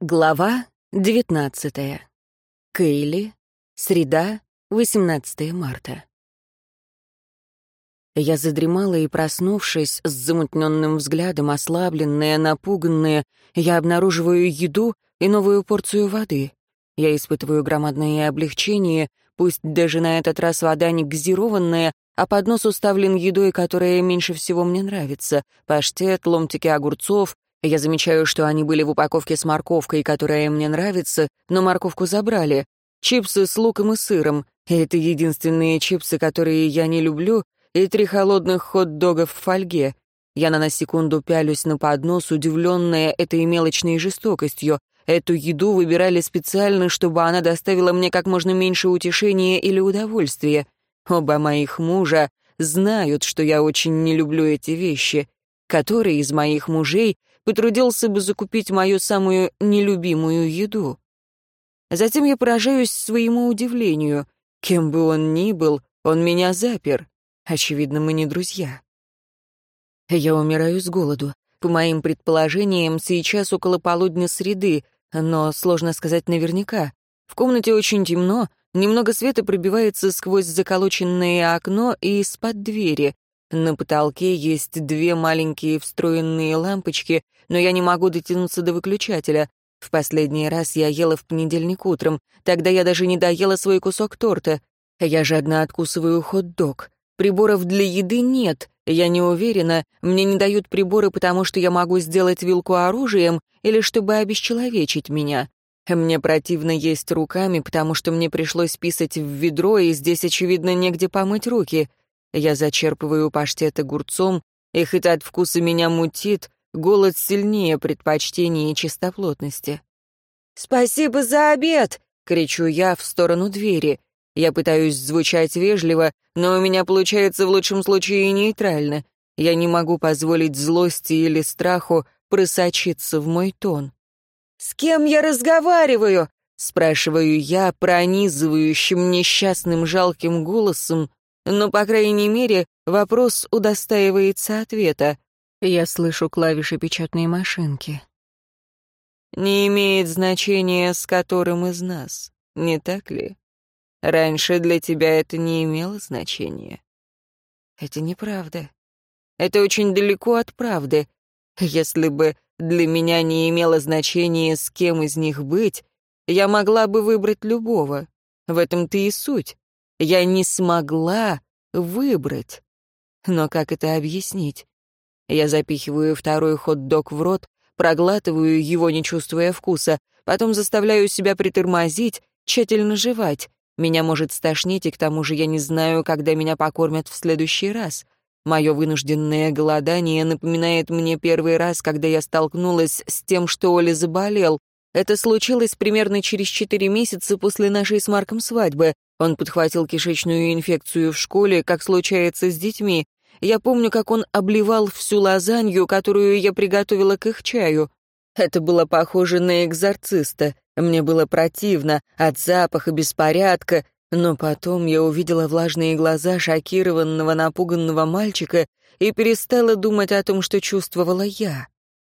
Глава 19. Кейли. Среда, 18 марта. Я задремала и, проснувшись, с замутненным взглядом, ослабленная, напуганная, я обнаруживаю еду и новую порцию воды. Я испытываю громадное облегчение, пусть даже на этот раз вода не газированная, а поднос уставлен едой, которая меньше всего мне нравится. Паштет, ломтики огурцов, я замечаю, что они были в упаковке с морковкой, которая мне нравится, но морковку забрали. Чипсы с луком и сыром. Это единственные чипсы, которые я не люблю, и три холодных хот-дога в фольге. Я на секунду пялюсь на поднос, удивленная этой мелочной жестокостью. Эту еду выбирали специально, чтобы она доставила мне как можно меньше утешения или удовольствия. Оба моих мужа знают, что я очень не люблю эти вещи. Который из моих мужей потрудился бы закупить мою самую нелюбимую еду. Затем я поражаюсь своему удивлению. Кем бы он ни был, он меня запер. Очевидно, мы не друзья. Я умираю с голоду. По моим предположениям, сейчас около полудня среды, но сложно сказать наверняка. В комнате очень темно, немного света пробивается сквозь заколоченное окно и из-под двери. На потолке есть две маленькие встроенные лампочки, но я не могу дотянуться до выключателя. В последний раз я ела в понедельник утром, тогда я даже не доела свой кусок торта. Я жадно откусываю хот-дог. Приборов для еды нет, я не уверена, мне не дают приборы, потому что я могу сделать вилку оружием или чтобы обесчеловечить меня. Мне противно есть руками, потому что мне пришлось писать в ведро, и здесь, очевидно, негде помыть руки. Я зачерпываю паштет огурцом, и хоть от вкуса меня мутит, голод сильнее предпочтения и чистоплотности. «Спасибо за обед!» — кричу я в сторону двери. Я пытаюсь звучать вежливо, но у меня получается в лучшем случае нейтрально. Я не могу позволить злости или страху просочиться в мой тон. «С кем я разговариваю?» — спрашиваю я пронизывающим несчастным жалким голосом, но, по крайней мере, вопрос удостаивается ответа. Я слышу клавиши печатной машинки. Не имеет значения, с которым из нас, не так ли? Раньше для тебя это не имело значения. Это неправда. Это очень далеко от правды. Если бы для меня не имело значения, с кем из них быть, я могла бы выбрать любого. В этом-то и суть. Я не смогла выбрать. Но как это объяснить? Я запихиваю второй хот-дог в рот, проглатываю его, не чувствуя вкуса, потом заставляю себя притормозить, тщательно жевать. Меня может стошнить, и к тому же я не знаю, когда меня покормят в следующий раз. Мое вынужденное голодание напоминает мне первый раз, когда я столкнулась с тем, что Оля заболел. Это случилось примерно через четыре месяца после нашей с Марком свадьбы. Он подхватил кишечную инфекцию в школе, как случается с детьми. Я помню, как он обливал всю лазанью, которую я приготовила к их чаю. Это было похоже на экзорциста. Мне было противно от запаха беспорядка, но потом я увидела влажные глаза шокированного, напуганного мальчика и перестала думать о том, что чувствовала я.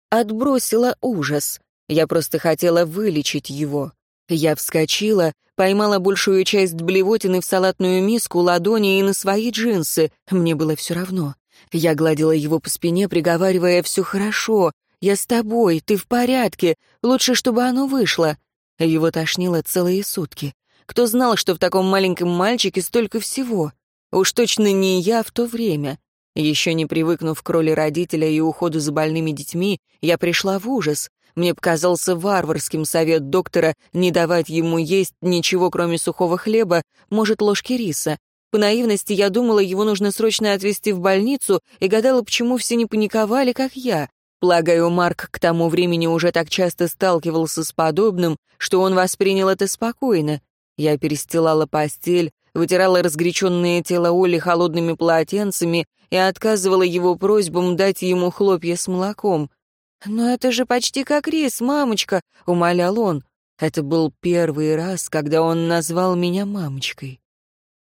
Отбросила ужас. Я просто хотела вылечить его. Я вскочила, поймала большую часть блевотины в салатную миску, ладони и на свои джинсы. Мне было все равно. Я гладила его по спине, приговаривая «все хорошо», «я с тобой», «ты в порядке», «лучше, чтобы оно вышло». Его тошнило целые сутки. Кто знал, что в таком маленьком мальчике столько всего? Уж точно не я в то время. Еще не привыкнув к роли родителя и уходу за больными детьми, я пришла в ужас. Мне показался варварским совет доктора не давать ему есть ничего, кроме сухого хлеба, может, ложки риса. По наивности я думала, его нужно срочно отвезти в больницу и гадала, почему все не паниковали, как я. Полагаю, Марк к тому времени уже так часто сталкивался с подобным, что он воспринял это спокойно. Я перестилала постель, вытирала разгоряченное тело Оли холодными полотенцами и отказывала его просьбам дать ему хлопья с молоком. «Но это же почти как рис, мамочка», — умолял он. Это был первый раз, когда он назвал меня мамочкой.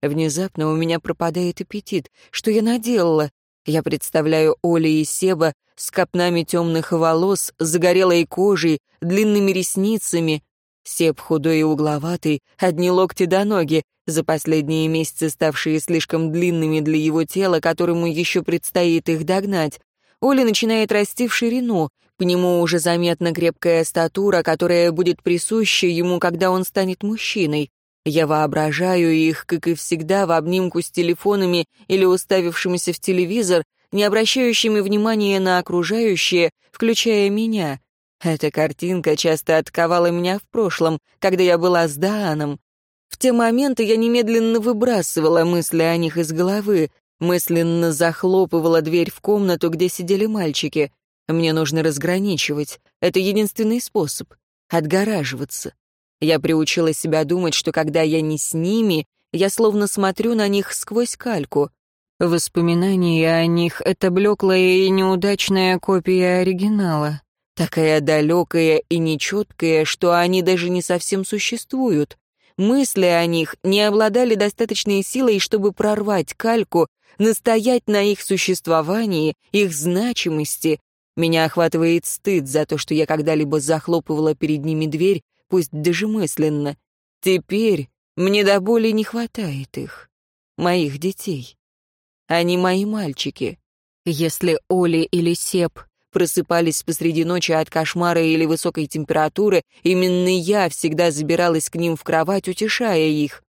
Внезапно у меня пропадает аппетит. Что я наделала? Я представляю Оли и Себа с копнами темных волос, загорелой кожей, длинными ресницами. Себ худой и угловатый, одни локти до ноги, за последние месяцы ставшие слишком длинными для его тела, которому еще предстоит их догнать. Оля начинает расти в ширину, к нему уже заметна крепкая статура, которая будет присуща ему, когда он станет мужчиной. Я воображаю их, как и всегда, в обнимку с телефонами или уставившимися в телевизор, не обращающими внимания на окружающее, включая меня. Эта картинка часто отковала меня в прошлом, когда я была с Дааном. В те моменты я немедленно выбрасывала мысли о них из головы, мысленно захлопывала дверь в комнату, где сидели мальчики. Мне нужно разграничивать. Это единственный способ. Отгораживаться. Я приучила себя думать, что когда я не с ними, я словно смотрю на них сквозь кальку. Воспоминания о них — это блеклая и неудачная копия оригинала. Такая далекая и нечеткая, что они даже не совсем существуют. Мысли о них не обладали достаточной силой, чтобы прорвать кальку, настоять на их существовании, их значимости. Меня охватывает стыд за то, что я когда-либо захлопывала перед ними дверь, пусть даже мысленно. Теперь мне до боли не хватает их, моих детей. Они мои мальчики. Если Оли или Сеп просыпались посреди ночи от кошмара или высокой температуры, именно я всегда забиралась к ним в кровать, утешая их.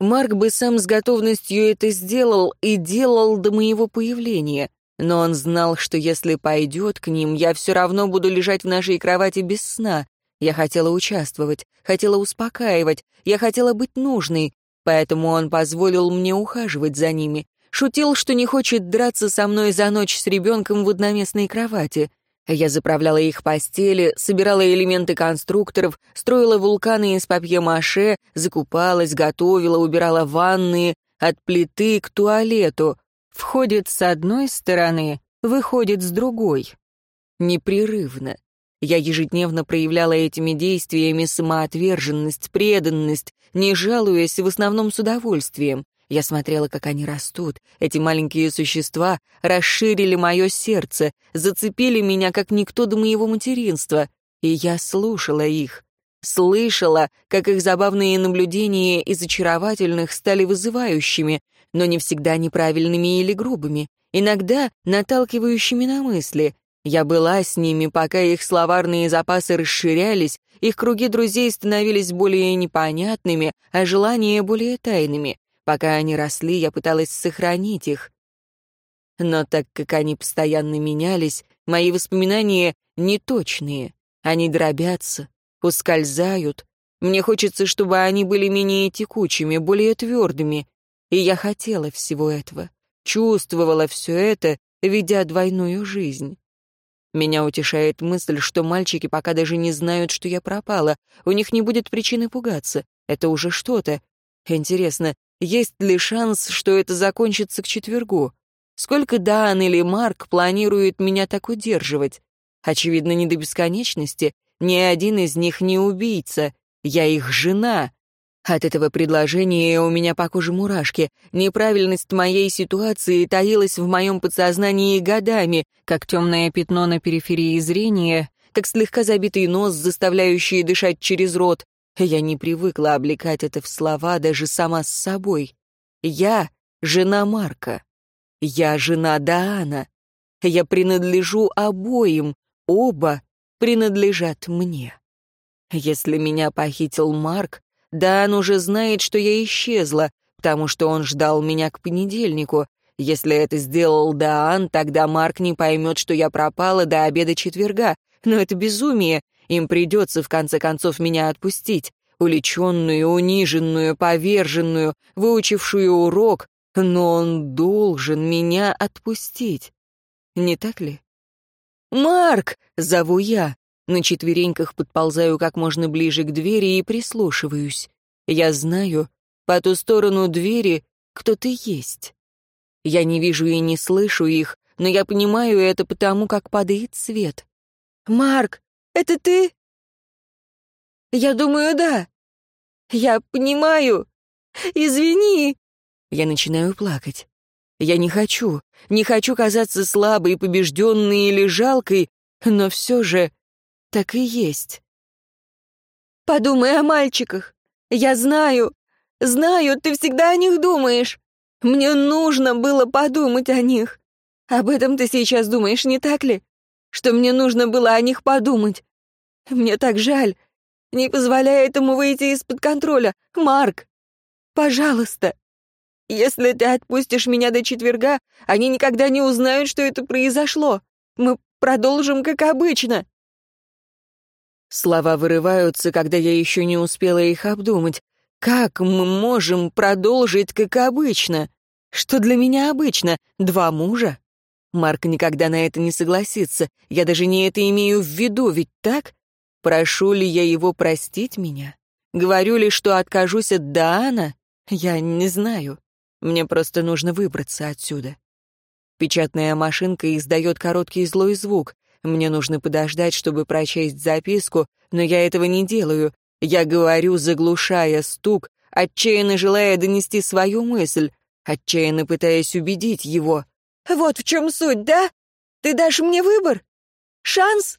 Марк бы сам с готовностью это сделал и делал до моего появления, но он знал, что если пойдет к ним, я все равно буду лежать в нашей кровати без сна. Я хотела участвовать, хотела успокаивать, я хотела быть нужной, поэтому он позволил мне ухаживать за ними, Шутил, что не хочет драться со мной за ночь с ребенком в одноместной кровати. Я заправляла их постели, собирала элементы конструкторов, строила вулканы из папье-маше, закупалась, готовила, убирала ванные, от плиты к туалету. Входит с одной стороны, выходит с другой. Непрерывно. Я ежедневно проявляла этими действиями самоотверженность, преданность, не жалуясь, в основном с удовольствием. Я смотрела, как они растут. Эти маленькие существа расширили мое сердце, зацепили меня, как никто до моего материнства. И я слушала их. Слышала, как их забавные наблюдения из очаровательных стали вызывающими, но не всегда неправильными или грубыми, иногда наталкивающими на мысли. Я была с ними, пока их словарные запасы расширялись, их круги друзей становились более непонятными, а желания более тайными. Пока они росли, я пыталась сохранить их. Но так как они постоянно менялись, мои воспоминания неточные. Они дробятся, ускользают. Мне хочется, чтобы они были менее текучими, более твердыми. И я хотела всего этого, чувствовала все это, ведя двойную жизнь. Меня утешает мысль, что мальчики пока даже не знают, что я пропала. У них не будет причины пугаться. Это уже что-то. Интересно, есть ли шанс, что это закончится к четвергу? Сколько Дан или Марк планируют меня так удерживать? Очевидно, не до бесконечности. Ни один из них не убийца. Я их жена. От этого предложения у меня по коже мурашки. Неправильность моей ситуации таилась в моем подсознании годами, как темное пятно на периферии зрения, как слегка забитый нос, заставляющий дышать через рот, я не привыкла облекать это в слова даже сама с собой. Я — жена Марка. Я — жена Даана. Я принадлежу обоим, оба принадлежат мне. Если меня похитил Марк, Даан уже знает, что я исчезла, потому что он ждал меня к понедельнику. Если это сделал Даан, тогда Марк не поймет, что я пропала до обеда четверга. Но это безумие, им придется, в конце концов, меня отпустить. Уличенную, униженную, поверженную, выучившую урок, но он должен меня отпустить. Не так ли? «Марк!» — зову я. На четвереньках подползаю как можно ближе к двери и прислушиваюсь. Я знаю, по ту сторону двери кто-то есть. Я не вижу и не слышу их, но я понимаю это потому, как падает свет. «Марк, это ты?» «Я думаю, да. Я понимаю. Извини». Я начинаю плакать. Я не хочу, не хочу казаться слабой, побежденной или жалкой, но все же так и есть. Подумай о мальчиках. Я знаю, знаю, ты всегда о них думаешь. Мне нужно было подумать о них. Об этом ты сейчас думаешь, не так ли? Что мне нужно было о них подумать. Мне так жаль. Не позволяй этому выйти из-под контроля. Марк, пожалуйста. Если ты отпустишь меня до четверга, они никогда не узнают, что это произошло. Мы продолжим, как обычно». Слова вырываются, когда я еще не успела их обдумать. «Как мы можем продолжить, как обычно? Что для меня обычно? Два мужа? Марк никогда на это не согласится. Я даже не это имею в виду, ведь так? Прошу ли я его простить меня? Говорю ли, что откажусь от Даана? Я не знаю. Мне просто нужно выбраться отсюда. Печатная машинка издает короткий злой звук. Мне нужно подождать, чтобы прочесть записку, но я этого не делаю. Я говорю, заглушая стук, отчаянно желая донести свою мысль, отчаянно пытаясь убедить его. «Вот в чем суть, да? Ты дашь мне выбор? Шанс?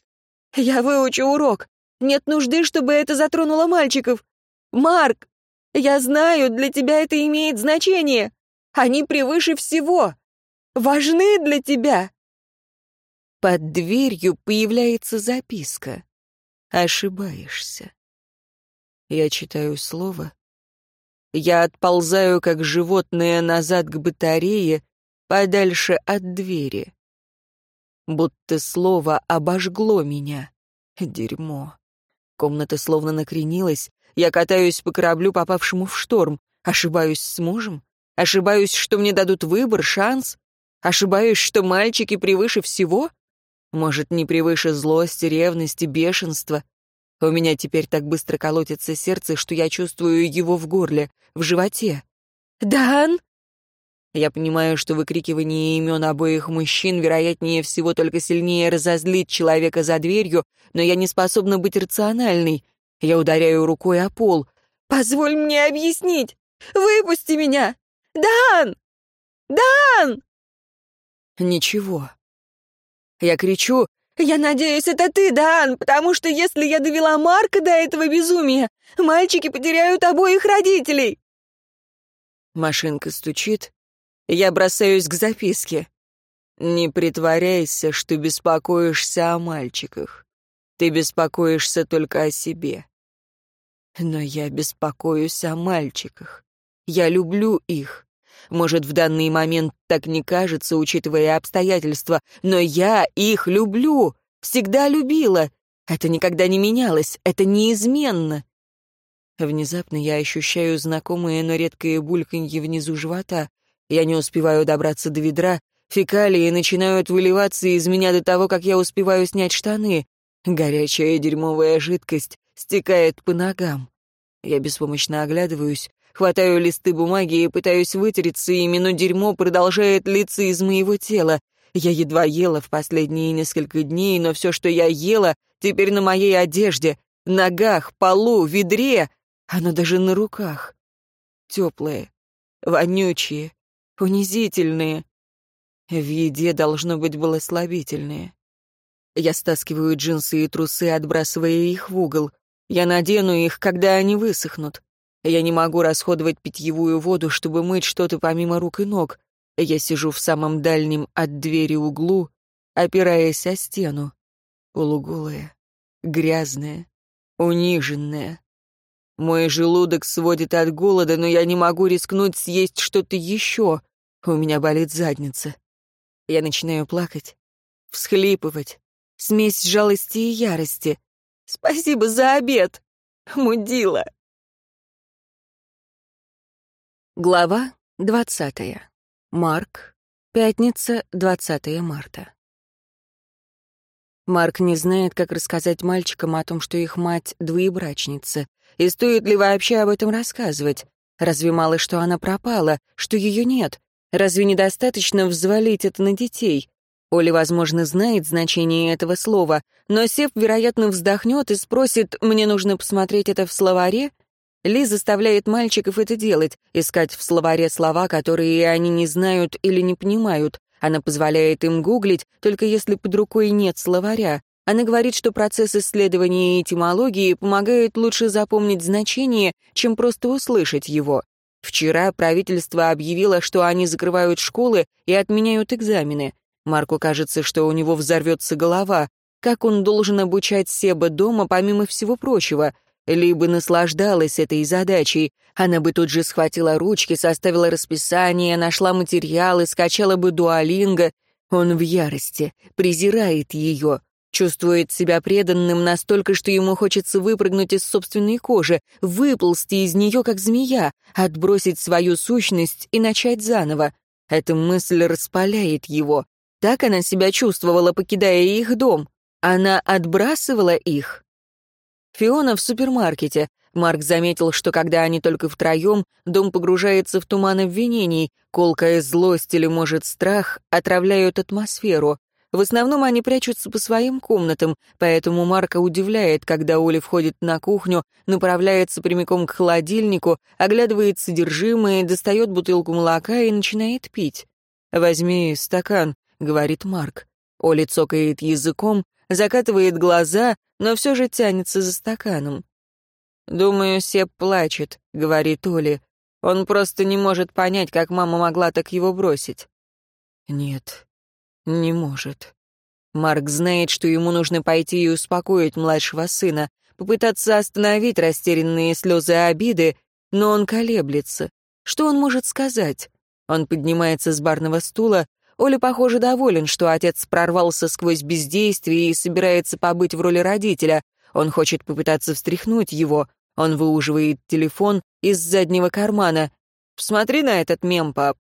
Я выучу урок. Нет нужды, чтобы это затронуло мальчиков. Марк, я знаю, для тебя это имеет значение. Они превыше всего. Важны для тебя. Под дверью появляется записка. Ошибаешься. Я читаю слово. Я отползаю, как животное, назад к батарее, подальше от двери. Будто слово обожгло меня. Дерьмо. Комната словно накренилась, я катаюсь по кораблю, попавшему в шторм. Ошибаюсь с мужем? Ошибаюсь, что мне дадут выбор, шанс? Ошибаюсь, что мальчики превыше всего? Может, не превыше злости, ревности, бешенства? У меня теперь так быстро колотится сердце, что я чувствую его в горле, в животе. «Дан!» Я понимаю, что выкрикивание имен обоих мужчин, вероятнее всего, только сильнее разозлит человека за дверью, но я не способна быть рациональной. Я ударяю рукой о пол. «Позволь мне объяснить! Выпусти меня! Дан! Дан!» Ничего. Я кричу «Я надеюсь, это ты, Дан, потому что если я довела Марка до этого безумия, мальчики потеряют обоих родителей!» Машинка стучит. Я бросаюсь к записке. «Не притворяйся, что беспокоишься о мальчиках. Ты беспокоишься только о себе. Но я беспокоюсь о мальчиках. Я люблю их. Может, в данный момент так не кажется, учитывая обстоятельства, но я их люблю, всегда любила. Это никогда не менялось, это неизменно. Внезапно я ощущаю знакомое, но редкое бульканье внизу живота. Я не успеваю добраться до ведра, фекалии начинают выливаться из меня до того, как я успеваю снять штаны. Горячая дерьмовая жидкость стекает по ногам. Я беспомощно оглядываюсь, хватаю листы бумаги и пытаюсь вытереться ими, но дерьмо продолжает литься из моего тела. Я едва ела в последние несколько дней, но все, что я ела, теперь на моей одежде, ногах, полу, ведре, оно даже на руках. Теплые, вонючие, унизительные. В еде, должно быть, было слабительное. Я стаскиваю джинсы и трусы, отбрасывая их в угол. Я надену их, когда они высохнут. Я не могу расходовать питьевую воду, чтобы мыть что-то помимо рук и ног. Я сижу в самом дальнем от двери углу, опираясь о стену. Полуголая, грязная, униженная. Мой желудок сводит от голода, но я не могу рискнуть съесть что-то еще. У меня болит задница. Я начинаю плакать, всхлипывать, смесь жалости и ярости. «Спасибо за обед, мудила!» Глава двадцатая. Марк. Пятница, 20 марта. Марк не знает, как рассказать мальчикам о том, что их мать — двоебрачница. И стоит ли вообще об этом рассказывать? Разве мало, что она пропала, что ее нет? Разве недостаточно взвалить это на детей? Оля, возможно, знает значение этого слова, но Сев, вероятно, вздохнет и спросит, «Мне нужно посмотреть это в словаре?» Ли заставляет мальчиков это делать, искать в словаре слова, которые они не знают или не понимают. Она позволяет им гуглить, только если под рукой нет словаря. Она говорит, что процесс исследования этимологии помогает лучше запомнить значение, чем просто услышать его. Вчера правительство объявило, что они закрывают школы и отменяют экзамены. Марку кажется, что у него взорвется голова. Как он должен обучать Себа дома, помимо всего прочего? Либо наслаждалась этой задачей. Она бы тут же схватила ручки, составила расписание, нашла материалы, скачала бы дуалинго. Он в ярости, презирает ее. Чувствует себя преданным настолько, что ему хочется выпрыгнуть из собственной кожи, выползти из нее, как змея, отбросить свою сущность и начать заново. Эта мысль распаляет его. Так она себя чувствовала, покидая их дом. Она отбрасывала их. Фиона в супермаркете. Марк заметил, что когда они только втроем, дом погружается в туман обвинений, колкая злость или, может, страх отравляют атмосферу. В основном они прячутся по своим комнатам, поэтому Марка удивляет, когда Оля входит на кухню, направляется прямиком к холодильнику, оглядывает содержимое, достает бутылку молока и начинает пить. «Возьми стакан», — говорит Марк. Оля цокает языком, закатывает глаза, но все же тянется за стаканом. «Думаю, Сеп плачет», — говорит Оля. «Он просто не может понять, как мама могла так его бросить». «Нет, не может. Марк знает, что ему нужно пойти и успокоить младшего сына, попытаться остановить растерянные слезы обиды, но он колеблется. Что он может сказать? Он поднимается с барного стула. Оля, похоже, доволен, что отец прорвался сквозь бездействие и собирается побыть в роли родителя. Он хочет попытаться встряхнуть его. Он выуживает телефон из заднего кармана. «Посмотри на этот мем, пап».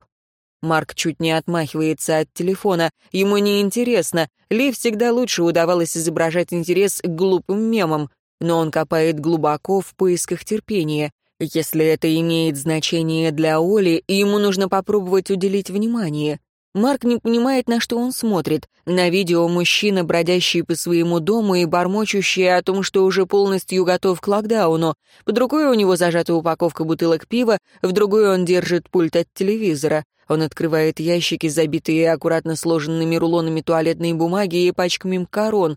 Марк чуть не отмахивается от телефона. Ему не интересно. Ли всегда лучше удавалось изображать интерес к глупым мемам, но он копает глубоко в поисках терпения. Если это имеет значение для Оли, ему нужно попробовать уделить внимание. Марк не понимает, на что он смотрит. На видео мужчина, бродящий по своему дому и бормочущий о том, что уже полностью готов к локдауну. Под рукой у него зажата упаковка бутылок пива, в другой он держит пульт от телевизора. Он открывает ящики, забитые аккуратно сложенными рулонами туалетной бумаги и пачками макарон.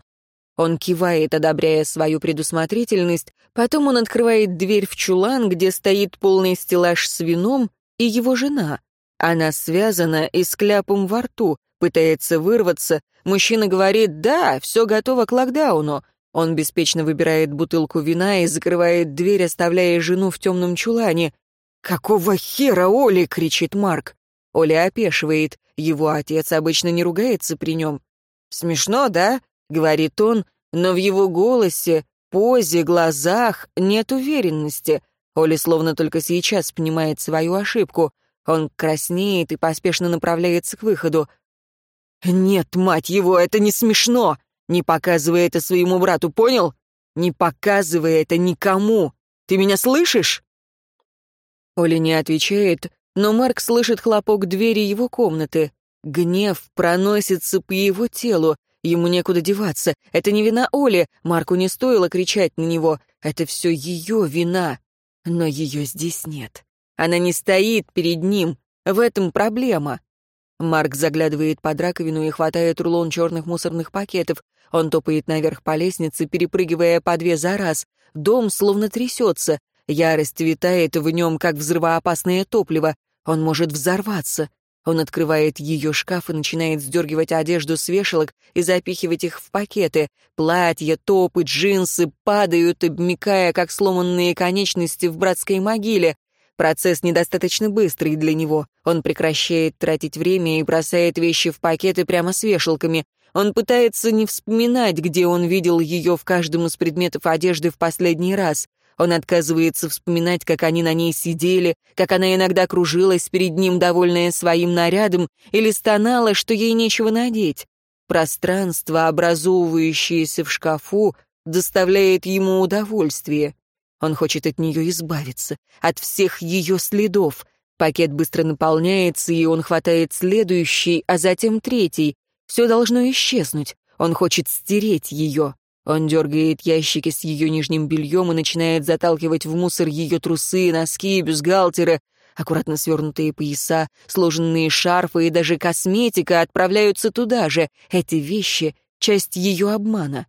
Он кивает, одобряя свою предусмотрительность. Потом он открывает дверь в чулан, где стоит полный стеллаж с вином, и его жена. Она связана и с кляпом во рту, пытается вырваться. Мужчина говорит «Да, все готово к локдауну». Он беспечно выбирает бутылку вина и закрывает дверь, оставляя жену в темном чулане. «Какого хера, Оли?» — кричит Марк. Оля опешивает. Его отец обычно не ругается при нем. «Смешно, да?» — говорит он, но в его голосе, позе, глазах нет уверенности. Оля словно только сейчас понимает свою ошибку. Он краснеет и поспешно направляется к выходу. «Нет, мать его, это не смешно! Не показывай это своему брату, понял? Не показывай это никому! Ты меня слышишь?» Оля не отвечает, но Марк слышит хлопок двери его комнаты. Гнев проносится по его телу. Ему некуда деваться. Это не вина Оли. Марку не стоило кричать на него. Это все ее вина. Но ее здесь нет. Она не стоит перед ним. В этом проблема. Марк заглядывает под раковину и хватает рулон черных мусорных пакетов. Он топает наверх по лестнице, перепрыгивая по две за раз. Дом словно трясется. Ярость витает в нем, как взрывоопасное топливо. Он может взорваться. Он открывает ее шкаф и начинает сдергивать одежду с вешалок и запихивать их в пакеты. Платья, топы, джинсы падают, обмикая, как сломанные конечности в братской могиле. Процесс недостаточно быстрый для него. Он прекращает тратить время и бросает вещи в пакеты прямо с вешалками. Он пытается не вспоминать, где он видел ее в каждом из предметов одежды в последний раз. Он отказывается вспоминать, как они на ней сидели, как она иногда кружилась перед ним, довольная своим нарядом, или стонала, что ей нечего надеть. Пространство, образовывающееся в шкафу, доставляет ему удовольствие. Он хочет от нее избавиться, от всех ее следов. Пакет быстро наполняется, и он хватает следующий, а затем третий. Все должно исчезнуть. Он хочет стереть ее. Он дергает ящики с ее нижним бельем и начинает заталкивать в мусор ее трусы, носки, бюстгальтеры. Аккуратно свернутые пояса, сложенные шарфы и даже косметика отправляются туда же. Эти вещи — часть ее обмана.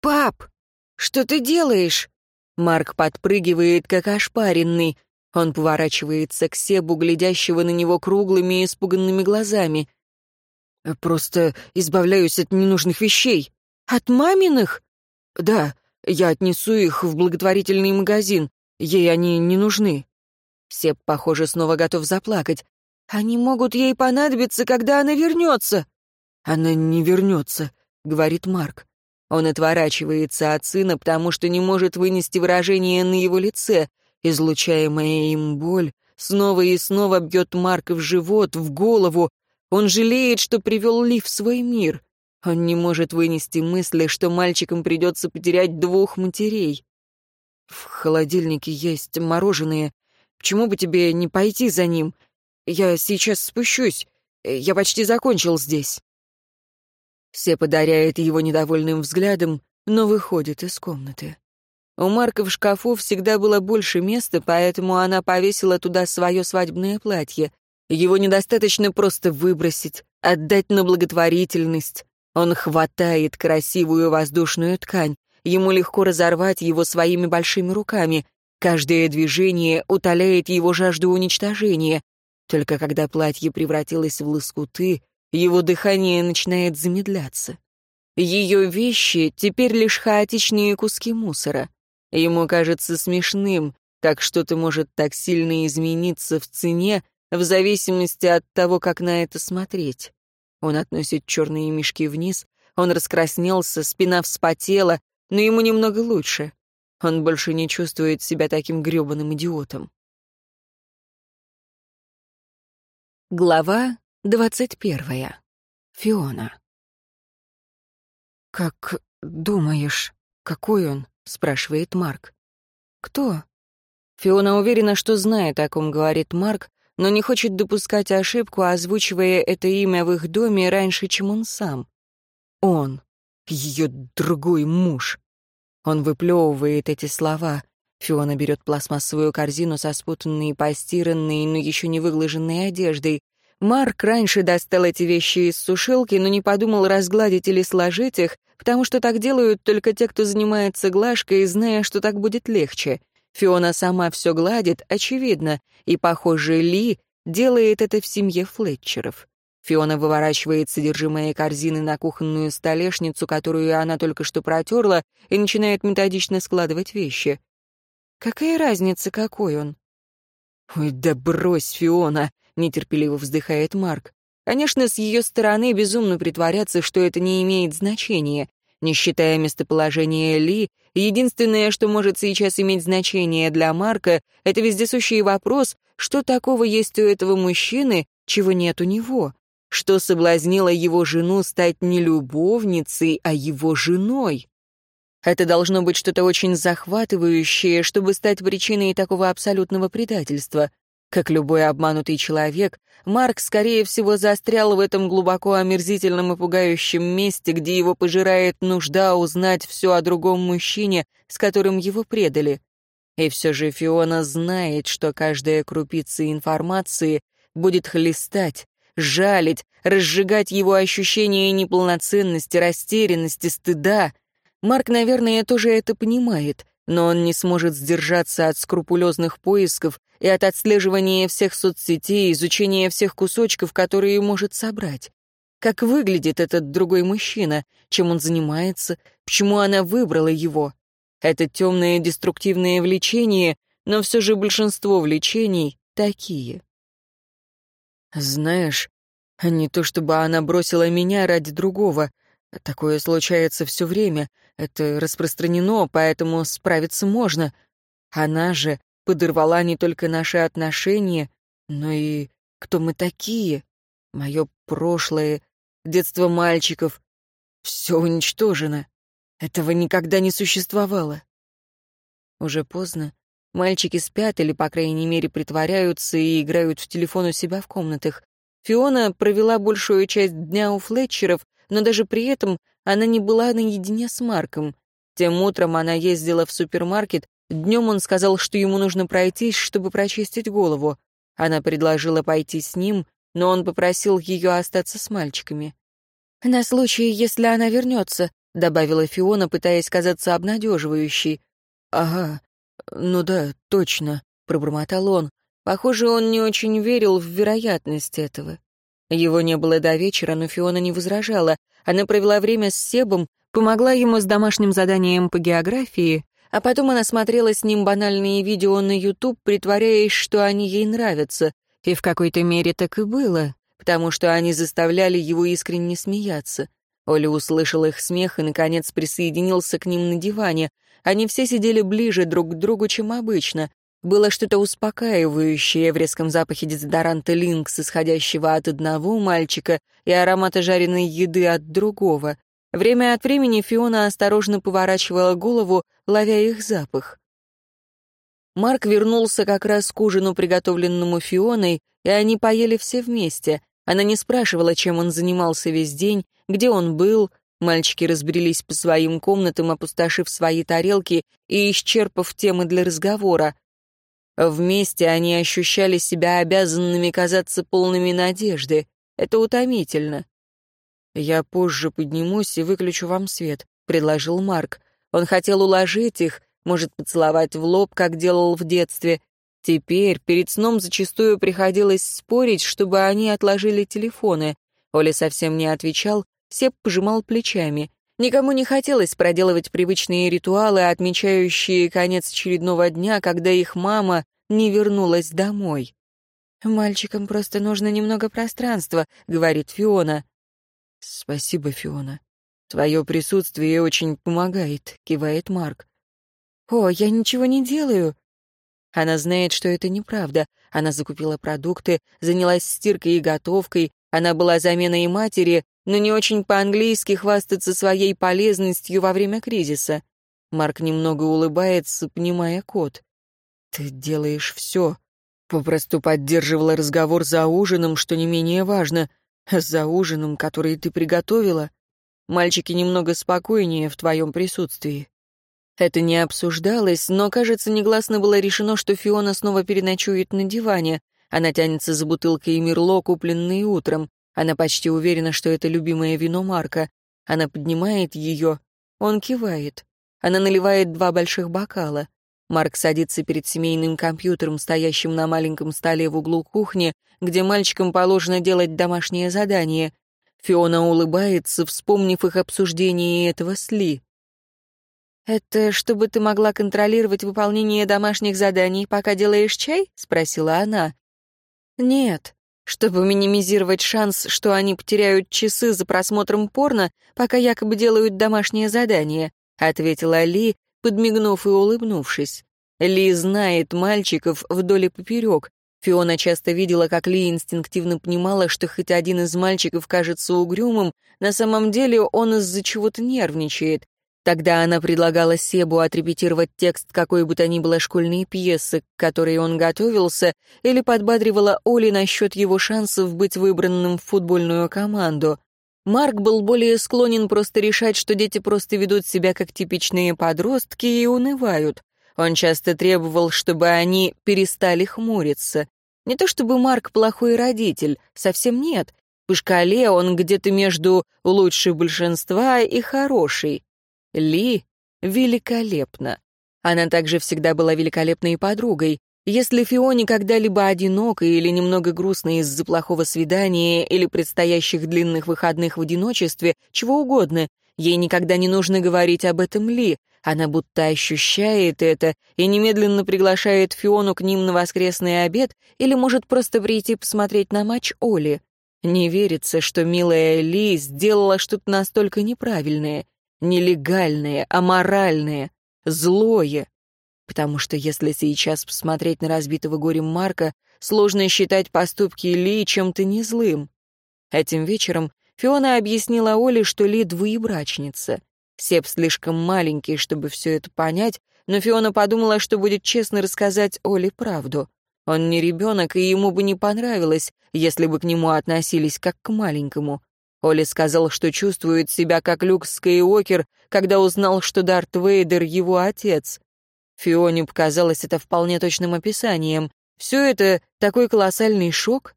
«Пап, что ты делаешь?» Марк подпрыгивает, как ошпаренный. Он поворачивается к Себу, глядящего на него круглыми и испуганными глазами. «Просто избавляюсь от ненужных вещей». «От маминых?» «Да, я отнесу их в благотворительный магазин. Ей они не нужны». Себ, похоже, снова готов заплакать. «Они могут ей понадобиться, когда она вернется». «Она не вернется», — говорит Марк. Он отворачивается от сына, потому что не может вынести выражение на его лице. Излучаемая им боль снова и снова бьет Марка в живот, в голову. Он жалеет, что привел Ли в свой мир. Он не может вынести мысли, что мальчикам придется потерять двух матерей. В холодильнике есть мороженое. Почему бы тебе не пойти за ним? Я сейчас спущусь. Я почти закончил здесь. Все подаряет его недовольным взглядом, но выходит из комнаты. У Марка в шкафу всегда было больше места, поэтому она повесила туда свое свадебное платье. Его недостаточно просто выбросить, отдать на благотворительность. Он хватает красивую воздушную ткань. Ему легко разорвать его своими большими руками. Каждое движение утоляет его жажду уничтожения. Только когда платье превратилось в лоскуты, его дыхание начинает замедляться. Ее вещи теперь лишь хаотичные куски мусора. Ему кажется смешным, как что-то может так сильно измениться в цене, в зависимости от того, как на это смотреть. Он относит черные мешки вниз, он раскраснелся, спина вспотела, но ему немного лучше. Он больше не чувствует себя таким грёбаным идиотом. Глава Двадцать первая. Фиона. «Как думаешь, какой он?» — спрашивает Марк. «Кто?» Фиона уверена, что знает, о ком говорит Марк, но не хочет допускать ошибку, озвучивая это имя в их доме раньше, чем он сам. Он. Ее другой муж. Он выплевывает эти слова. Фиона берет пластмассовую корзину со спутанной, постиранной, но еще не выглаженной одеждой. Марк раньше достал эти вещи из сушилки, но не подумал разгладить или сложить их, потому что так делают только те, кто занимается глажкой, зная, что так будет легче. Фиона сама все гладит, очевидно, и, похоже, Ли делает это в семье Флетчеров. Фиона выворачивает содержимое корзины на кухонную столешницу, которую она только что протерла, и начинает методично складывать вещи. Какая разница, какой он? «Ой, да брось, Фиона!» — нетерпеливо вздыхает Марк. Конечно, с ее стороны безумно притворяться, что это не имеет значения. Не считая местоположения Ли, единственное, что может сейчас иметь значение для Марка, это вездесущий вопрос, что такого есть у этого мужчины, чего нет у него. Что соблазнило его жену стать не любовницей, а его женой. Это должно быть что-то очень захватывающее, чтобы стать причиной такого абсолютного предательства. Как любой обманутый человек, Марк, скорее всего, застрял в этом глубоко омерзительном и пугающем месте, где его пожирает нужда узнать все о другом мужчине, с которым его предали. И все же Фиона знает, что каждая крупица информации будет хлестать, жалить, разжигать его ощущение неполноценности, растерянности, стыда. Марк, наверное, тоже это понимает, но он не сможет сдержаться от скрупулезных поисков и от отслеживания всех соцсетей, изучения всех кусочков, которые может собрать. Как выглядит этот другой мужчина, чем он занимается, почему она выбрала его. Это темное деструктивное влечение, но все же большинство влечений такие. Знаешь, не то чтобы она бросила меня ради другого, Такое случается все время. Это распространено, поэтому справиться можно. Она же подорвала не только наши отношения, но и кто мы такие. Мое прошлое, детство мальчиков. Все уничтожено. Этого никогда не существовало. Уже поздно. Мальчики спят или, по крайней мере, притворяются и играют в телефон у себя в комнатах. Фиона провела большую часть дня у Флетчеров, но даже при этом она не была наедине с Марком. Тем утром она ездила в супермаркет, днем он сказал, что ему нужно пройтись, чтобы прочистить голову. Она предложила пойти с ним, но он попросил ее остаться с мальчиками. «На случай, если она вернется», — добавила Фиона, пытаясь казаться обнадеживающей. «Ага, ну да, точно», — пробормотал он. Похоже, он не очень верил в вероятность этого. Его не было до вечера, но Фиона не возражала. Она провела время с Себом, помогла ему с домашним заданием по географии, а потом она смотрела с ним банальные видео на YouTube, притворяясь, что они ей нравятся. И в какой-то мере так и было, потому что они заставляли его искренне смеяться. Оля услышал их смех и, наконец, присоединился к ним на диване. Они все сидели ближе друг к другу, чем обычно. Было что-то успокаивающее в резком запахе дезодоранта Линкс, исходящего от одного мальчика, и аромата жареной еды от другого. Время от времени Фиона осторожно поворачивала голову, ловя их запах. Марк вернулся как раз к ужину, приготовленному Фионой, и они поели все вместе. Она не спрашивала, чем он занимался весь день, где он был. Мальчики разбрелись по своим комнатам, опустошив свои тарелки и исчерпав темы для разговора. Вместе они ощущали себя обязанными казаться полными надежды. Это утомительно. «Я позже поднимусь и выключу вам свет», — предложил Марк. Он хотел уложить их, может, поцеловать в лоб, как делал в детстве. Теперь перед сном зачастую приходилось спорить, чтобы они отложили телефоны. Оля совсем не отвечал, Сеп пожимал плечами. Никому не хотелось проделывать привычные ритуалы, отмечающие конец очередного дня, когда их мама не вернулась домой. «Мальчикам просто нужно немного пространства», — говорит Фиона. «Спасибо, Фиона. Твое присутствие очень помогает», — кивает Марк. «О, я ничего не делаю». Она знает, что это неправда. Она закупила продукты, занялась стиркой и готовкой, она была заменой матери, но не очень по-английски хвастаться своей полезностью во время кризиса. Марк немного улыбается, понимая код. «Ты делаешь все». Попросту поддерживала разговор за ужином, что не менее важно. За ужином, который ты приготовила. Мальчики немного спокойнее в твоем присутствии. Это не обсуждалось, но, кажется, негласно было решено, что Фиона снова переночует на диване. Она тянется за бутылкой Мерло, купленной утром. Она почти уверена, что это любимое вино Марка. Она поднимает ее. Он кивает. Она наливает два больших бокала. Марк садится перед семейным компьютером, стоящим на маленьком столе в углу кухни, где мальчикам положено делать домашнее задание. Фиона улыбается, вспомнив их обсуждение этого с Ли. «Это чтобы ты могла контролировать выполнение домашних заданий, пока делаешь чай?» — спросила она. «Нет, чтобы минимизировать шанс, что они потеряют часы за просмотром порно, пока якобы делают домашнее задание», — ответила Ли, подмигнув и улыбнувшись. Ли знает мальчиков вдоль и поперек. Фиона часто видела, как Ли инстинктивно понимала, что хоть один из мальчиков кажется угрюмым, на самом деле он из-за чего-то нервничает. Тогда она предлагала Себу отрепетировать текст какой бы то ни было школьной пьесы, к которой он готовился, или подбадривала Оли насчет его шансов быть выбранным в футбольную команду. Марк был более склонен просто решать, что дети просто ведут себя как типичные подростки и унывают. Он часто требовал, чтобы они перестали хмуриться. Не то чтобы Марк плохой родитель, совсем нет. По шкале он где-то между «лучше большинства» и «хороший». Ли великолепна. Она также всегда была великолепной подругой. Если Фионе когда-либо одиноко или немного грустно из-за плохого свидания или предстоящих длинных выходных в одиночестве, чего угодно, ей никогда не нужно говорить об этом Ли. Она будто ощущает это и немедленно приглашает Фиону к ним на воскресный обед или может просто прийти посмотреть на матч Оли. Не верится, что милая Ли сделала что-то настолько неправильное нелегальное, аморальное, злое. Потому что если сейчас посмотреть на разбитого горем Марка, сложно считать поступки Ли чем-то не злым. Этим вечером Фиона объяснила Оле, что Ли двоебрачница. Сеп слишком маленький, чтобы все это понять, но Фиона подумала, что будет честно рассказать Оле правду. Он не ребенок, и ему бы не понравилось, если бы к нему относились как к маленькому. Оли сказал, что чувствует себя как Люк Скайуокер, когда узнал, что Дарт Вейдер — его отец. Фионе показалось это вполне точным описанием. Все это такой колоссальный шок.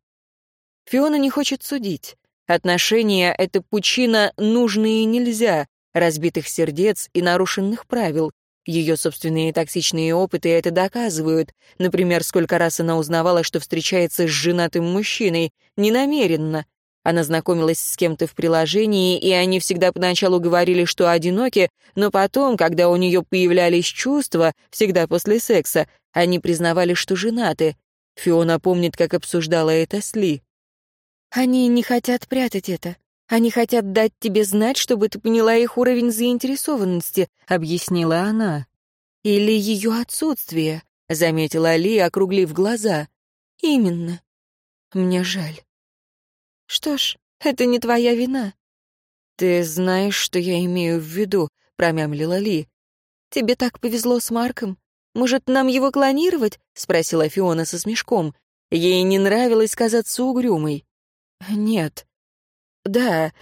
Фиона не хочет судить. Отношения — это пучина «нужно и нельзя», разбитых сердец и нарушенных правил. Ее собственные токсичные опыты это доказывают. Например, сколько раз она узнавала, что встречается с женатым мужчиной, ненамеренно. Она знакомилась с кем-то в приложении, и они всегда поначалу говорили, что одиноки, но потом, когда у нее появлялись чувства, всегда после секса, они признавали, что женаты. Фиона помнит, как обсуждала это с Ли. «Они не хотят прятать это. Они хотят дать тебе знать, чтобы ты поняла их уровень заинтересованности», — объяснила она. «Или ее отсутствие», — заметила Ли, округлив глаза. «Именно. Мне жаль». «Что ж, это не твоя вина». «Ты знаешь, что я имею в виду», — промямлила Ли. «Тебе так повезло с Марком. Может, нам его клонировать?» — спросила Фиона со смешком. Ей не нравилось казаться угрюмой. «Нет». «Да,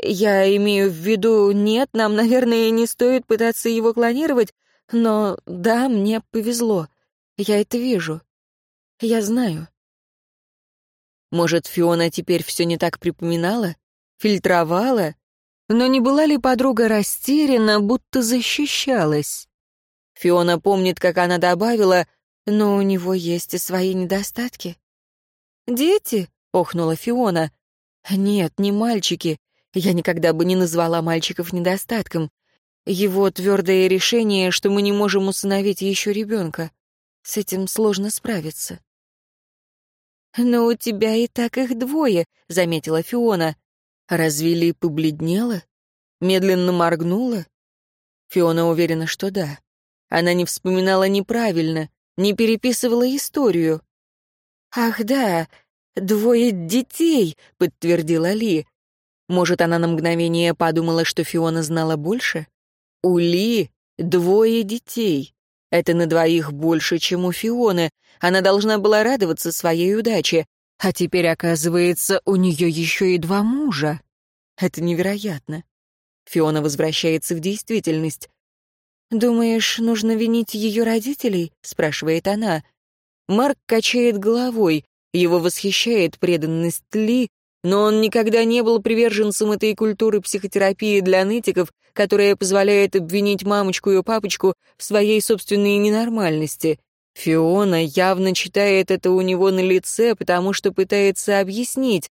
я имею в виду, нет, нам, наверное, не стоит пытаться его клонировать, но да, мне повезло. Я это вижу. Я знаю». Может, Фиона теперь все не так припоминала? Фильтровала? Но не была ли подруга растеряна, будто защищалась? Фиона помнит, как она добавила, но у него есть и свои недостатки. «Дети?» — охнула Фиона. «Нет, не мальчики. Я никогда бы не назвала мальчиков недостатком. Его твердое решение, что мы не можем усыновить еще ребенка. С этим сложно справиться». «Но у тебя и так их двое», — заметила Фиона. Разве Ли побледнела? Медленно моргнула? Фиона уверена, что да. Она не вспоминала неправильно, не переписывала историю. «Ах да, двое детей», — подтвердила Ли. Может, она на мгновение подумала, что Фиона знала больше? У Ли двое детей. Это на двоих больше, чем у Фионы. Она должна была радоваться своей удаче. А теперь, оказывается, у нее еще и два мужа. Это невероятно. Фиона возвращается в действительность. «Думаешь, нужно винить ее родителей?» — спрашивает она. Марк качает головой. Его восхищает преданность Ли, но он никогда не был приверженцем этой культуры психотерапии для нытиков, которая позволяет обвинить мамочку и папочку в своей собственной ненормальности. Фиона явно читает это у него на лице, потому что пытается объяснить.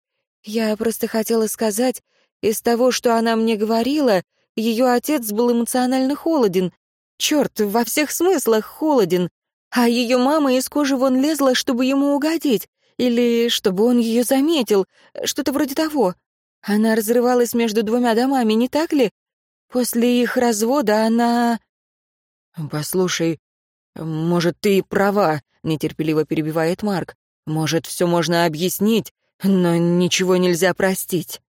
«Я просто хотела сказать, из того, что она мне говорила, ее отец был эмоционально холоден. Черт, во всех смыслах холоден. А ее мама из кожи вон лезла, чтобы ему угодить. Или чтобы он ее заметил. Что-то вроде того. Она разрывалась между двумя домами, не так ли? После их развода она... «Послушай, может, ты и права», — нетерпеливо перебивает Марк. «Может, все можно объяснить, но ничего нельзя простить».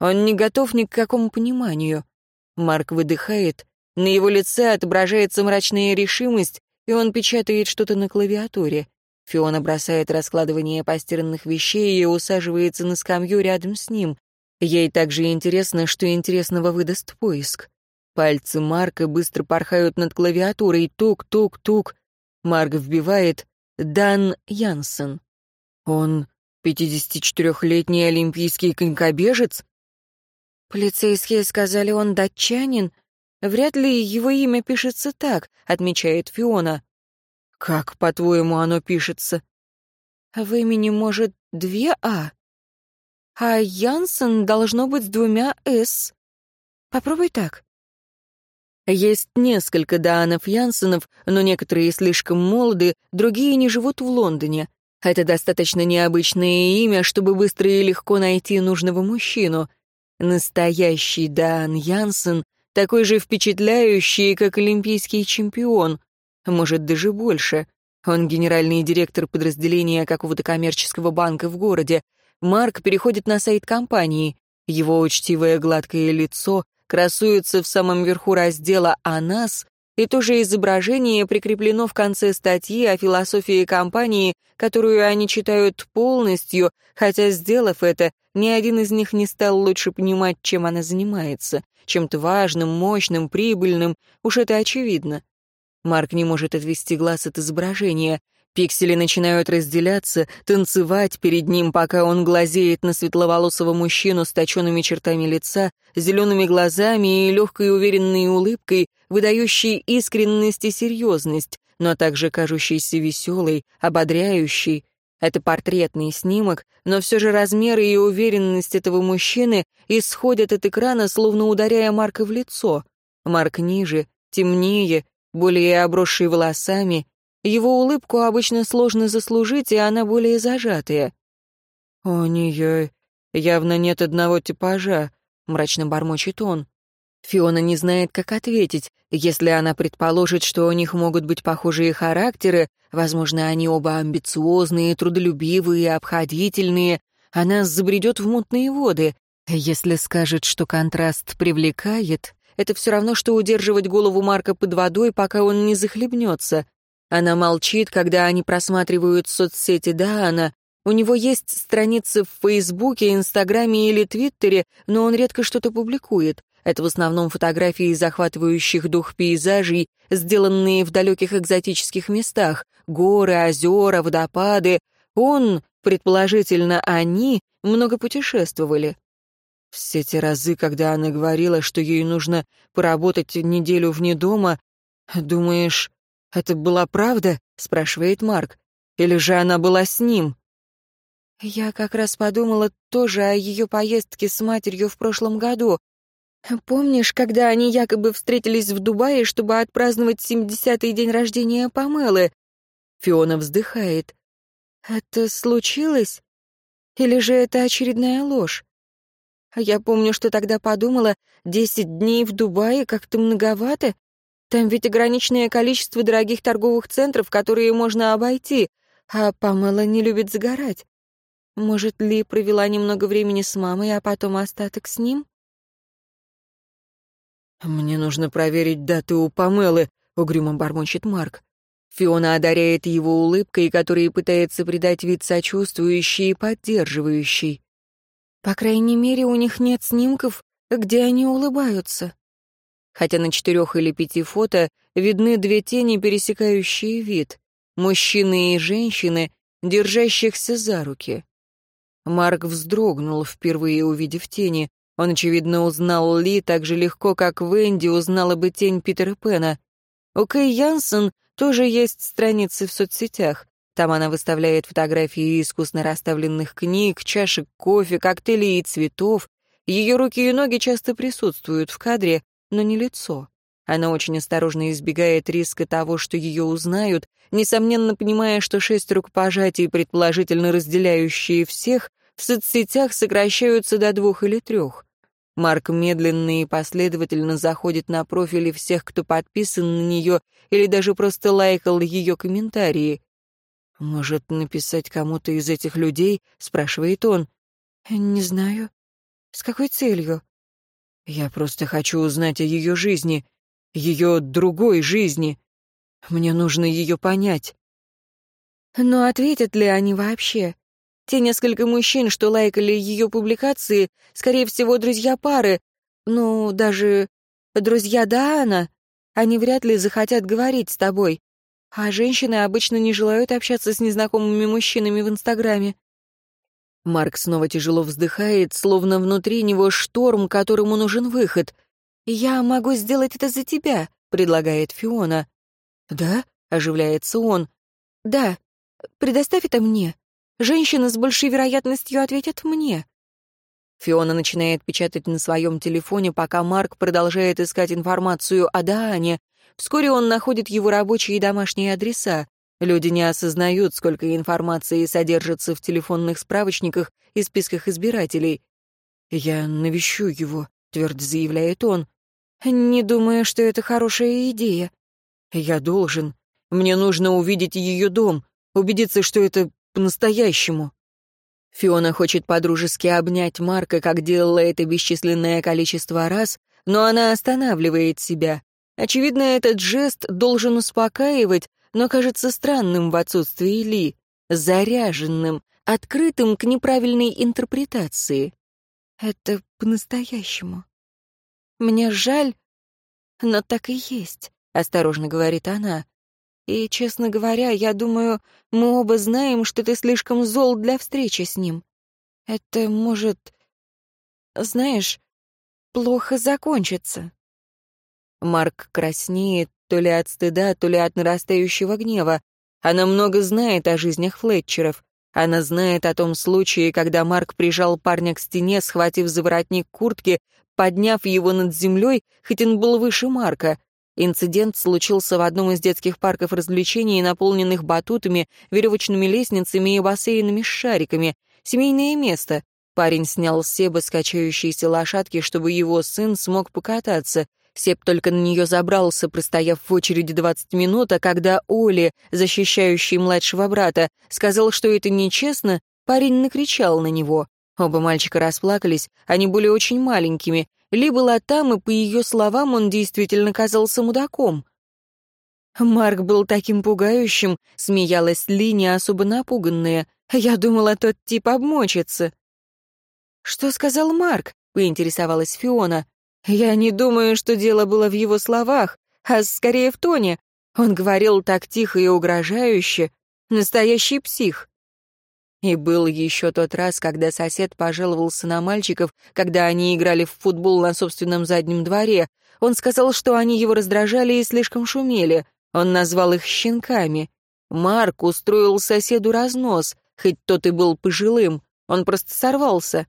Он не готов ни к какому пониманию. Марк выдыхает, на его лице отображается мрачная решимость, и он печатает что-то на клавиатуре. Фиона бросает раскладывание постиранных вещей и усаживается на скамью рядом с ним. Ей также интересно, что интересного выдаст поиск. Пальцы Марка быстро порхают над клавиатурой. Тук-тук-тук. Марк вбивает «Дан Янсен». Он 54-летний олимпийский конькобежец? Полицейские сказали, он датчанин. Вряд ли его имя пишется так, отмечает Фиона. Как, по-твоему, оно пишется? В имени, может, две «а». А Янсен должно быть с двумя «с». Попробуй так. Есть несколько Даанов Янсенов, но некоторые слишком молоды, другие не живут в Лондоне. Это достаточно необычное имя, чтобы быстро и легко найти нужного мужчину. Настоящий Даан Янсен такой же впечатляющий, как олимпийский чемпион, может, даже больше. Он генеральный директор подразделения какого-то коммерческого банка в городе. Марк переходит на сайт компании. Его учтивое гладкое лицо красуется в самом верху раздела «О нас», и то же изображение прикреплено в конце статьи о философии компании, которую они читают полностью, хотя, сделав это, ни один из них не стал лучше понимать, чем она занимается. Чем-то важным, мощным, прибыльным, уж это очевидно. Марк не может отвести глаз от изображения. Пиксели начинают разделяться, танцевать перед ним, пока он глазеет на светловолосого мужчину с точенными чертами лица, зелеными глазами и легкой уверенной улыбкой, выдающей искренность и серьезность, но также кажущейся веселой, ободряющей. Это портретный снимок, но все же размеры и уверенность этого мужчины исходят от экрана, словно ударяя Марка в лицо. Марк ниже, темнее, более обросший волосами, его улыбку обычно сложно заслужить, и она более зажатая. «У нее явно нет одного типажа», — мрачно бормочет он. Фиона не знает, как ответить. Если она предположит, что у них могут быть похожие характеры, возможно, они оба амбициозные, трудолюбивые, обходительные, она забредет в мутные воды. Если скажет, что контраст привлекает, это все равно, что удерживать голову Марка под водой, пока он не захлебнется. Она молчит, когда они просматривают соцсети Даана. У него есть страницы в Фейсбуке, Инстаграме или Твиттере, но он редко что-то публикует. Это в основном фотографии захватывающих дух пейзажей, сделанные в далеких экзотических местах. Горы, озера, водопады. Он, предположительно, они, много путешествовали. Все те разы, когда она говорила, что ей нужно поработать неделю вне дома, думаешь, «Это была правда?» — спрашивает Марк. «Или же она была с ним?» Я как раз подумала тоже о ее поездке с матерью в прошлом году. Помнишь, когда они якобы встретились в Дубае, чтобы отпраздновать 70-й день рождения Памелы? Фиона вздыхает. Это случилось? Или же это очередная ложь? Я помню, что тогда подумала, десять дней в Дубае как-то многовато, там ведь ограниченное количество дорогих торговых центров, которые можно обойти, а Памела не любит загорать. Может, Ли провела немного времени с мамой, а потом остаток с ним? «Мне нужно проверить даты у Памелы», — угрюмо бормочет Марк. Фиона одаряет его улыбкой, которая пытается придать вид сочувствующий и поддерживающий. По крайней мере, у них нет снимков, где они улыбаются хотя на четырех или пяти фото видны две тени, пересекающие вид — мужчины и женщины, держащихся за руки. Марк вздрогнул, впервые увидев тени. Он, очевидно, узнал Ли так же легко, как Венди узнала бы тень Питера Пэна. У Кэй Янсен тоже есть страницы в соцсетях. Там она выставляет фотографии искусно расставленных книг, чашек кофе, коктейлей и цветов. Ее руки и ноги часто присутствуют в кадре, но не лицо. Она очень осторожно избегает риска того, что ее узнают, несомненно понимая, что шесть рукопожатий, предположительно разделяющие всех, в соцсетях сокращаются до двух или трех. Марк медленно и последовательно заходит на профили всех, кто подписан на нее или даже просто лайкал ее комментарии. «Может, написать кому-то из этих людей?» — спрашивает он. «Не знаю. С какой целью?» Я просто хочу узнать о ее жизни, ее другой жизни. Мне нужно ее понять. Но ответят ли они вообще? Те несколько мужчин, что лайкали ее публикации, скорее всего, друзья пары, ну, даже друзья Даана, они вряд ли захотят говорить с тобой. А женщины обычно не желают общаться с незнакомыми мужчинами в Инстаграме. Марк снова тяжело вздыхает, словно внутри него шторм, которому нужен выход. «Я могу сделать это за тебя», — предлагает Фиона. «Да?» — оживляется он. «Да. Предоставь это мне. Женщины с большей вероятностью ответят мне». Фиона начинает печатать на своем телефоне, пока Марк продолжает искать информацию о Даане. Вскоре он находит его рабочие и домашние адреса. Люди не осознают, сколько информации содержится в телефонных справочниках и списках избирателей. «Я навещу его», — твердо заявляет он. «Не думаю, что это хорошая идея». «Я должен. Мне нужно увидеть ее дом, убедиться, что это по-настоящему». Фиона хочет подружески обнять Марка, как делала это бесчисленное количество раз, но она останавливает себя. Очевидно, этот жест должен успокаивать, но кажется странным в отсутствии Ли, заряженным, открытым к неправильной интерпретации. Это по-настоящему. Мне жаль, но так и есть, осторожно говорит она. И, честно говоря, я думаю, мы оба знаем, что ты слишком зол для встречи с ним. Это может, знаешь, плохо закончиться. Марк краснеет то ли от стыда, то ли от нарастающего гнева. Она много знает о жизнях Флетчеров. Она знает о том случае, когда Марк прижал парня к стене, схватив за воротник куртки, подняв его над землей, хоть он был выше Марка. Инцидент случился в одном из детских парков развлечений, наполненных батутами, веревочными лестницами и бассейнами с шариками. Семейное место. Парень снял с Себа скачающиеся лошадки, чтобы его сын смог покататься. Себ только на нее забрался, простояв в очереди 20 минут, а когда Оли, защищающий младшего брата, сказал, что это нечестно, парень накричал на него. Оба мальчика расплакались, они были очень маленькими. Ли была там, и, по ее словам, он действительно казался мудаком. «Марк был таким пугающим», — смеялась Ли, не особо напуганная. «Я думала, тот тип обмочится». «Что сказал Марк?» — поинтересовалась Фиона. «Я не думаю, что дело было в его словах, а скорее в тоне. Он говорил так тихо и угрожающе. Настоящий псих». И был еще тот раз, когда сосед пожаловался на мальчиков, когда они играли в футбол на собственном заднем дворе. Он сказал, что они его раздражали и слишком шумели. Он назвал их щенками. Марк устроил соседу разнос, хоть тот и был пожилым. Он просто сорвался.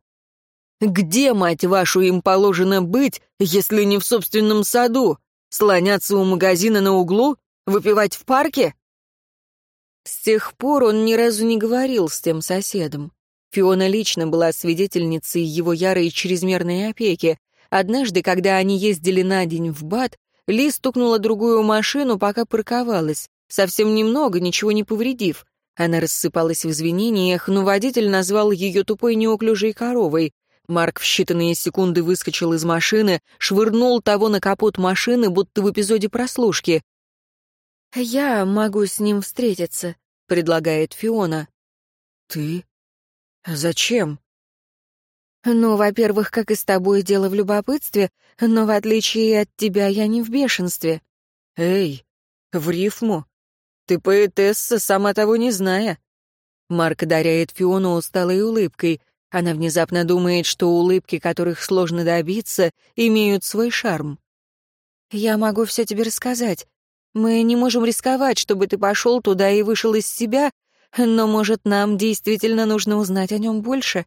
Где, мать вашу, им положено быть, если не в собственном саду? Слоняться у магазина на углу? Выпивать в парке? С тех пор он ни разу не говорил с тем соседом. Фиона лично была свидетельницей его ярой чрезмерной опеки. Однажды, когда они ездили на день в Бат, Ли стукнула другую машину, пока парковалась. Совсем немного, ничего не повредив. Она рассыпалась в извинениях, но водитель назвал ее тупой неуклюжей коровой. Марк в считанные секунды выскочил из машины, швырнул того на капот машины, будто в эпизоде прослушки. «Я могу с ним встретиться», — предлагает Фиона. «Ты? Зачем?» «Ну, во-первых, как и с тобой, дело в любопытстве, но в отличие от тебя я не в бешенстве». «Эй, в рифму. Ты поэтесса, сама того не зная». Марк даряет Фиону усталой улыбкой — она внезапно думает, что улыбки, которых сложно добиться, имеют свой шарм. «Я могу все тебе рассказать. Мы не можем рисковать, чтобы ты пошел туда и вышел из себя, но, может, нам действительно нужно узнать о нем больше.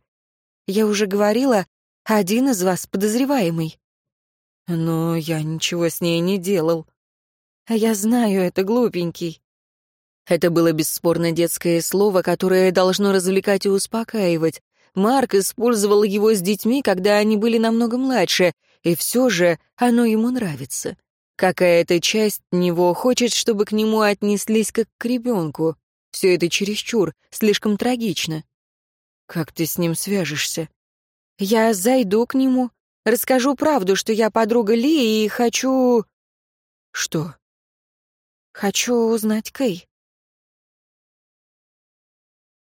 Я уже говорила, один из вас подозреваемый». «Но я ничего с ней не делал». «Я знаю, это глупенький». Это было бесспорно детское слово, которое должно развлекать и успокаивать. Марк использовал его с детьми, когда они были намного младше, и все же оно ему нравится. Какая-то часть него хочет, чтобы к нему отнеслись как к ребенку. Все это чересчур, слишком трагично. Как ты с ним свяжешься? Я зайду к нему, расскажу правду, что я подруга Ли и хочу... Что? Хочу узнать Кэй.